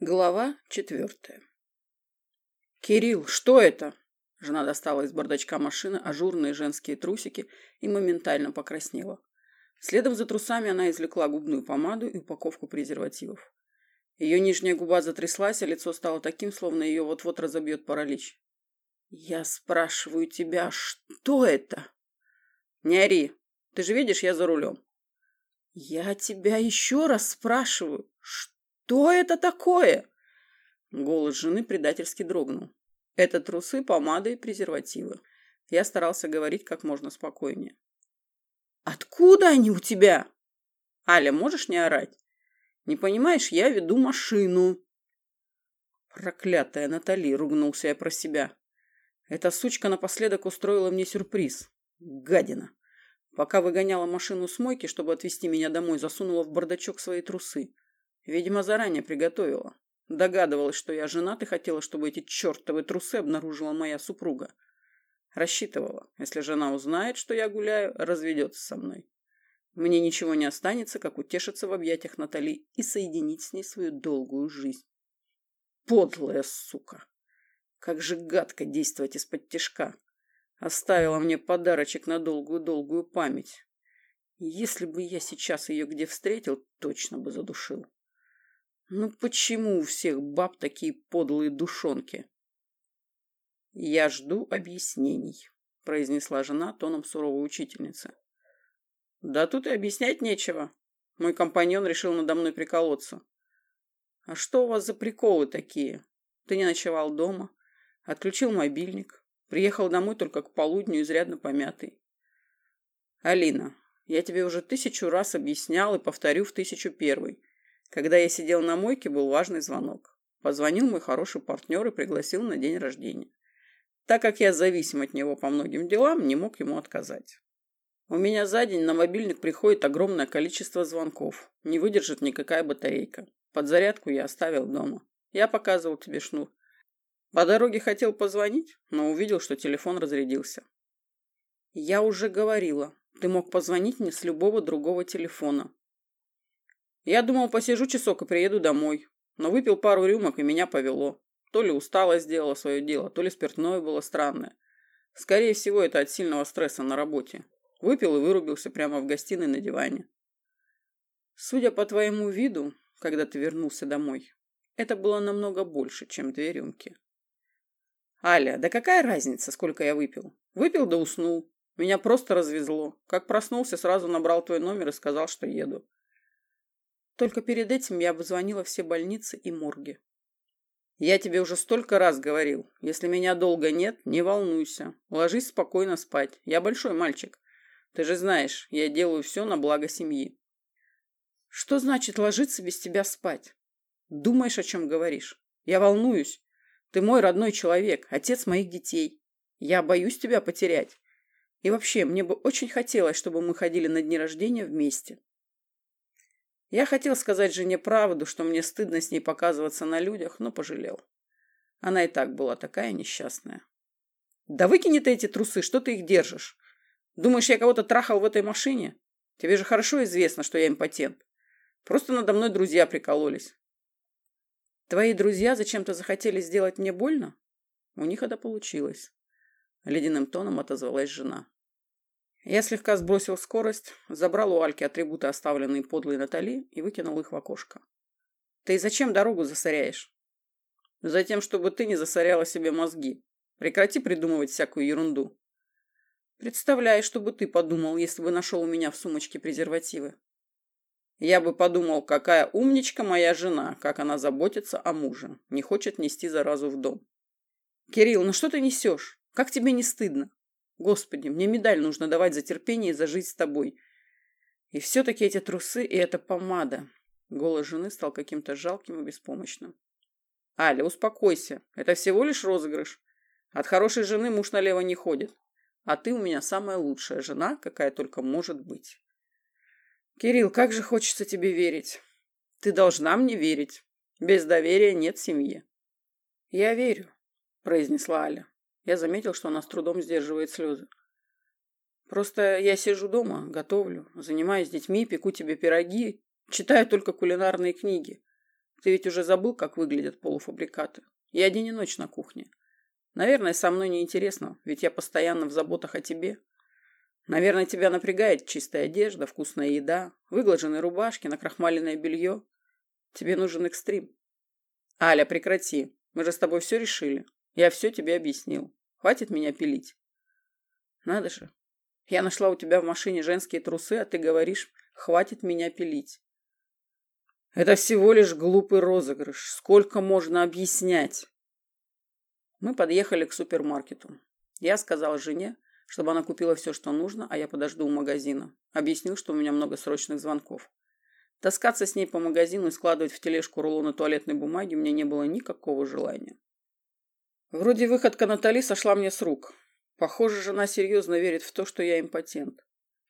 Глава четвертая. «Кирилл, что это?» Жена достала из бардачка машины ажурные женские трусики и моментально покраснела. Следом за трусами она извлекла губную помаду и упаковку презервативов. Ее нижняя губа затряслась, а лицо стало таким, словно ее вот-вот разобьет паралич. «Я спрашиваю тебя, что это?» «Не ори. Ты же видишь, я за рулем». «Я тебя еще раз спрашиваю, что «Что это такое?» Голос жены предательски дрогнул. «Это трусы, помада и презервативы». Я старался говорить как можно спокойнее. «Откуда они у тебя?» «Аля, можешь не орать?» «Не понимаешь, я веду машину». «Проклятая Натали!» — ругнулся я про себя. «Эта сучка напоследок устроила мне сюрприз. Гадина!» Пока выгоняла машину с мойки, чтобы отвезти меня домой, засунула в бардачок свои трусы. Видимо, заранее приготовила. Догадывалась, что я женат и хотела, чтобы эти чертовы трусы обнаружила моя супруга. Рассчитывала, если жена узнает, что я гуляю, разведется со мной. Мне ничего не останется, как утешиться в объятиях Натали и соединить с ней свою долгую жизнь. Подлая сука! Как же гадко действовать из-под тишка. Оставила мне подарочек на долгую-долгую память. Если бы я сейчас ее где встретил, точно бы задушил. Ну почему у всех баб такие подлые душонки? Я жду объяснений, произнесла жена тоном суровой учительницы. Да тут и объяснять нечего. Мой компаньон решил надо мной приколоться. А что у вас за приколы такие? Ты не ночевал дома, отключил мобильник, приехал домой только к полудню изрядно помятый. Алина, я тебе уже тысячу раз объяснял и повторю в тысячу первый. Когда я сидел на мойке, был важный звонок. Позвонил мой хороший партнер и пригласил на день рождения. Так как я зависим от него по многим делам, не мог ему отказать. У меня за день на мобильник приходит огромное количество звонков. Не выдержит никакая батарейка. Подзарядку я оставил дома. Я показывал тебе шнур. По дороге хотел позвонить, но увидел, что телефон разрядился. Я уже говорила, ты мог позвонить мне с любого другого телефона. Я думал, посижу часок и приеду домой. Но выпил пару рюмок, и меня повело. То ли усталость сделала свое дело, то ли спиртное было странное. Скорее всего, это от сильного стресса на работе. Выпил и вырубился прямо в гостиной на диване. Судя по твоему виду, когда ты вернулся домой, это было намного больше, чем две рюмки. Аля, да какая разница, сколько я выпил? Выпил да уснул. Меня просто развезло. Как проснулся, сразу набрал твой номер и сказал, что еду. Только перед этим я обзвонила все больницы и морги. Я тебе уже столько раз говорил, если меня долго нет, не волнуйся. Ложись спокойно спать. Я большой мальчик. Ты же знаешь, я делаю все на благо семьи. Что значит ложиться без тебя спать? Думаешь, о чем говоришь? Я волнуюсь. Ты мой родной человек, отец моих детей. Я боюсь тебя потерять. И вообще, мне бы очень хотелось, чтобы мы ходили на дни рождения вместе. Я хотел сказать жене правду, что мне стыдно с ней показываться на людях, но пожалел. Она и так была такая несчастная. Да выкини ты эти трусы, что ты их держишь? Думаешь, я кого-то трахал в этой машине? Тебе же хорошо известно, что я импотент. Просто надо мной друзья прикололись. Твои друзья зачем-то захотели сделать мне больно? У них это получилось. Ледяным тоном отозвалась жена. Я слегка сбросил скорость, забрал у Альки атрибуты, оставленные подлой Натали, и выкинул их в окошко. «Ты зачем дорогу засоряешь?» «Затем, чтобы ты не засоряла себе мозги. Прекрати придумывать всякую ерунду». «Представляю, что бы ты подумал, если бы нашел у меня в сумочке презервативы». «Я бы подумал, какая умничка моя жена, как она заботится о муже, не хочет нести заразу в дом». «Кирилл, ну что ты несешь? Как тебе не стыдно?» Господи, мне медаль нужно давать за терпение и за жизнь с тобой. И все-таки эти трусы и эта помада. Голос жены стал каким-то жалким и беспомощным. Аля, успокойся. Это всего лишь розыгрыш. От хорошей жены муж налево не ходит. А ты у меня самая лучшая жена, какая только может быть. Кирилл, как же хочется тебе верить. Ты должна мне верить. Без доверия нет семьи. Я верю, произнесла Аля. Я заметил, что она с трудом сдерживает слезы. Просто я сижу дома, готовлю, занимаюсь детьми, пеку тебе пироги, читаю только кулинарные книги. Ты ведь уже забыл, как выглядят полуфабрикаты. Я день и ночь на кухне. Наверное, со мной неинтересно, ведь я постоянно в заботах о тебе. Наверное, тебя напрягает чистая одежда, вкусная еда, выглаженные рубашки, накрахмаленное белье. Тебе нужен экстрим. Аля, прекрати. Мы же с тобой все решили. Я все тебе объяснил. Хватит меня пилить. Надо же. Я нашла у тебя в машине женские трусы, а ты говоришь, хватит меня пилить. Это всего лишь глупый розыгрыш. Сколько можно объяснять? Мы подъехали к супермаркету. Я сказал жене, чтобы она купила все, что нужно, а я подожду у магазина. Объяснил, что у меня много срочных звонков. Таскаться с ней по магазину и складывать в тележку рулоны туалетной бумаги мне не было никакого желания. Вроде выходка Натали сошла мне с рук. Похоже, жена серьезно верит в то, что я импотент.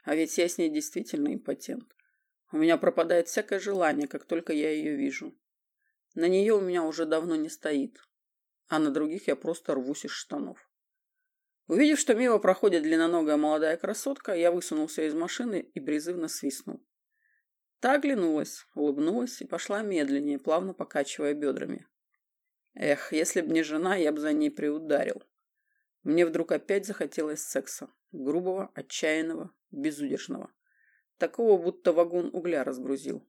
А ведь я с ней действительно импотент. У меня пропадает всякое желание, как только я ее вижу. На нее у меня уже давно не стоит. А на других я просто рвусь из штанов. Увидев, что мимо проходит длинноногая молодая красотка, я высунулся из машины и призывно свистнул. Та оглянулась, улыбнулась и пошла медленнее, плавно покачивая бедрами. Эх, если б не жена, я бы за ней приударил. Мне вдруг опять захотелось секса. Грубого, отчаянного, безудержного. Такого, будто вагон угля разгрузил.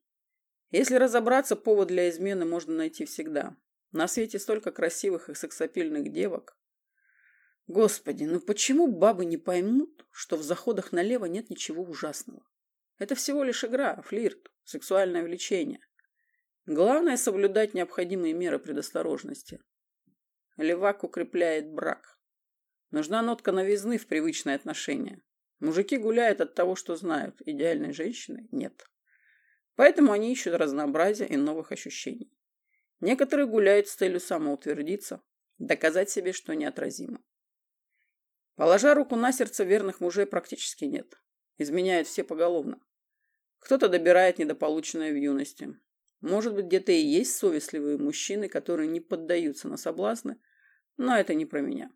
Если разобраться, повод для измены можно найти всегда. На свете столько красивых и сексапильных девок, Господи, ну почему бабы не поймут, что в заходах налево нет ничего ужасного? Это всего лишь игра, флирт, сексуальное влечение. Главное соблюдать необходимые меры предосторожности. Левак укрепляет брак. Нужна нотка новизны в привычные отношения. Мужики гуляют от того, что знают. Идеальной женщины нет. Поэтому они ищут разнообразия и новых ощущений. Некоторые гуляют с целью самоутвердиться, доказать себе, что неотразимо. Положа руку на сердце, верных мужей практически нет. Изменяют все поголовно. Кто-то добирает недополученное в юности. Может быть, где-то и есть совестливые мужчины, которые не поддаются на соблазны, но это не про меня.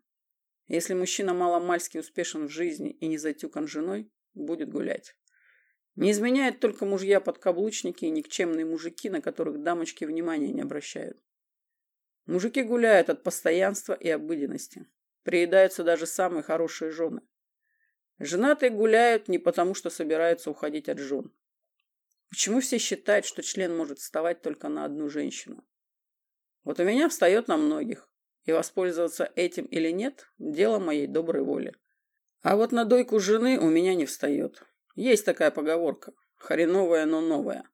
Если мужчина маломальски успешен в жизни и не затюкан женой, будет гулять. Не изменяют только мужья-подкаблучники и никчемные мужики, на которых дамочки внимания не обращают. Мужики гуляют от постоянства и обыденности. Приедаются даже самые хорошие жены. Женатые гуляют не потому, что собираются уходить от жен. Почему все считают, что член может вставать только на одну женщину? Вот у меня встает на многих. И воспользоваться этим или нет – дело моей доброй воли. А вот на дойку жены у меня не встает. Есть такая поговорка – хреновая, но новая.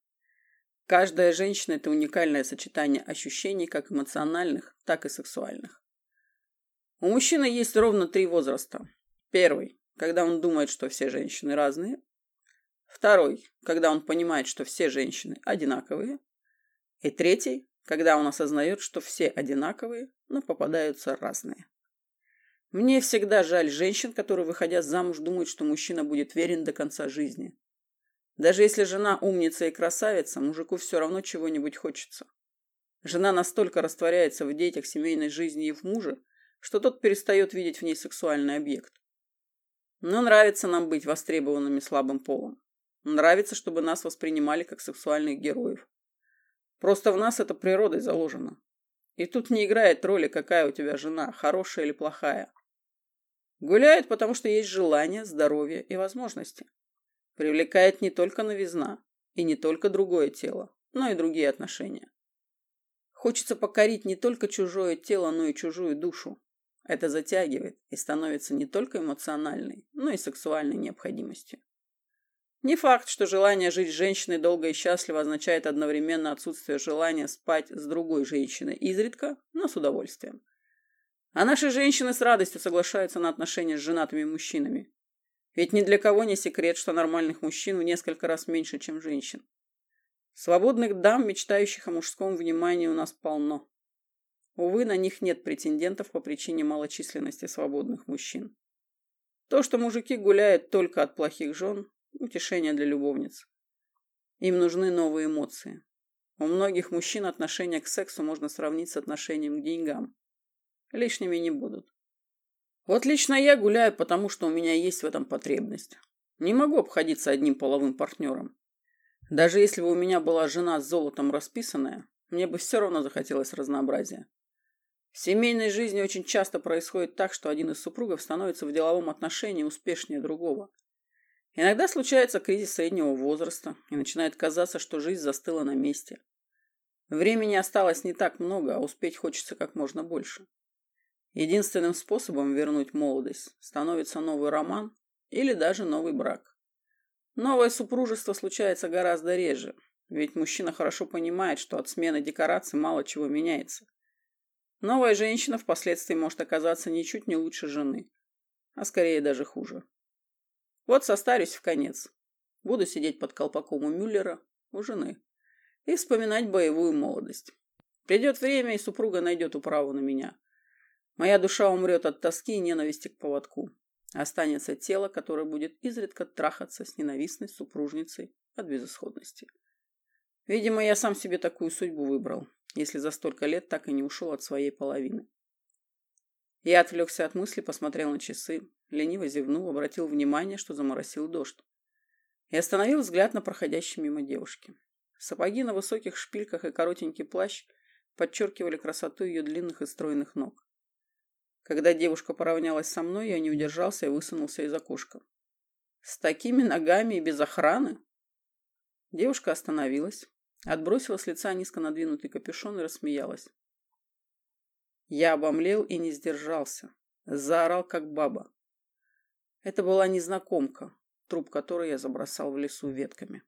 Каждая женщина – это уникальное сочетание ощущений как эмоциональных, так и сексуальных. У мужчины есть ровно три возраста. Первый, когда он думает, что все женщины разные. Второй, когда он понимает, что все женщины одинаковые. И третий, когда он осознает, что все одинаковые, но попадаются разные. Мне всегда жаль женщин, которые, выходя замуж, думают, что мужчина будет верен до конца жизни. Даже если жена умница и красавица, мужику все равно чего-нибудь хочется. Жена настолько растворяется в детях, семейной жизни и в муже, что тот перестает видеть в ней сексуальный объект. Но нравится нам быть востребованными слабым полом. Нравится, чтобы нас воспринимали как сексуальных героев. Просто в нас это природой заложено. И тут не играет роли, какая у тебя жена, хорошая или плохая. Гуляет, потому что есть желание, здоровье и возможности. Привлекает не только новизна и не только другое тело, но и другие отношения. Хочется покорить не только чужое тело, но и чужую душу. Это затягивает и становится не только эмоциональной, но и сексуальной необходимостью. Не факт, что желание жить с женщиной долго и счастливо означает одновременно отсутствие желания спать с другой женщиной изредка, но с удовольствием. А наши женщины с радостью соглашаются на отношения с женатыми мужчинами. Ведь ни для кого не секрет, что нормальных мужчин в несколько раз меньше, чем женщин. Свободных дам, мечтающих о мужском внимании, у нас полно. Увы, на них нет претендентов по причине малочисленности свободных мужчин. То, что мужики гуляют только от плохих жен – утешение для любовниц. Им нужны новые эмоции. У многих мужчин отношение к сексу можно сравнить с отношением к деньгам. Лишними не будут. Вот лично я гуляю, потому что у меня есть в этом потребность. Не могу обходиться одним половым партнером. Даже если бы у меня была жена с золотом расписанная, мне бы все равно захотелось разнообразия. В семейной жизни очень часто происходит так, что один из супругов становится в деловом отношении успешнее другого. Иногда случается кризис среднего возраста, и начинает казаться, что жизнь застыла на месте. Времени осталось не так много, а успеть хочется как можно больше. Единственным способом вернуть молодость становится новый роман или даже новый брак. Новое супружество случается гораздо реже, ведь мужчина хорошо понимает, что от смены декораций мало чего меняется. Новая женщина впоследствии может оказаться ничуть не лучше жены, а скорее даже хуже. Вот состарюсь в конец. Буду сидеть под колпаком у Мюллера, у жены, и вспоминать боевую молодость. Придет время, и супруга найдет управу на меня. Моя душа умрет от тоски и ненависти к поводку. Останется тело, которое будет изредка трахаться с ненавистной супружницей от безысходности. Видимо, я сам себе такую судьбу выбрал, если за столько лет так и не ушел от своей половины. Я отвлекся от мысли, посмотрел на часы, лениво зевнул, обратил внимание, что заморосил дождь. И остановил взгляд на проходящей мимо девушки. Сапоги на высоких шпильках и коротенький плащ подчеркивали красоту ее длинных и стройных ног. Когда девушка поравнялась со мной, я не удержался и высунулся из окошка. «С такими ногами и без охраны?» Девушка остановилась, Отбросила с лица низко надвинутый капюшон и рассмеялась. Я обомлел и не сдержался. Заорал, как баба. Это была незнакомка, труп которой я забросал в лесу ветками.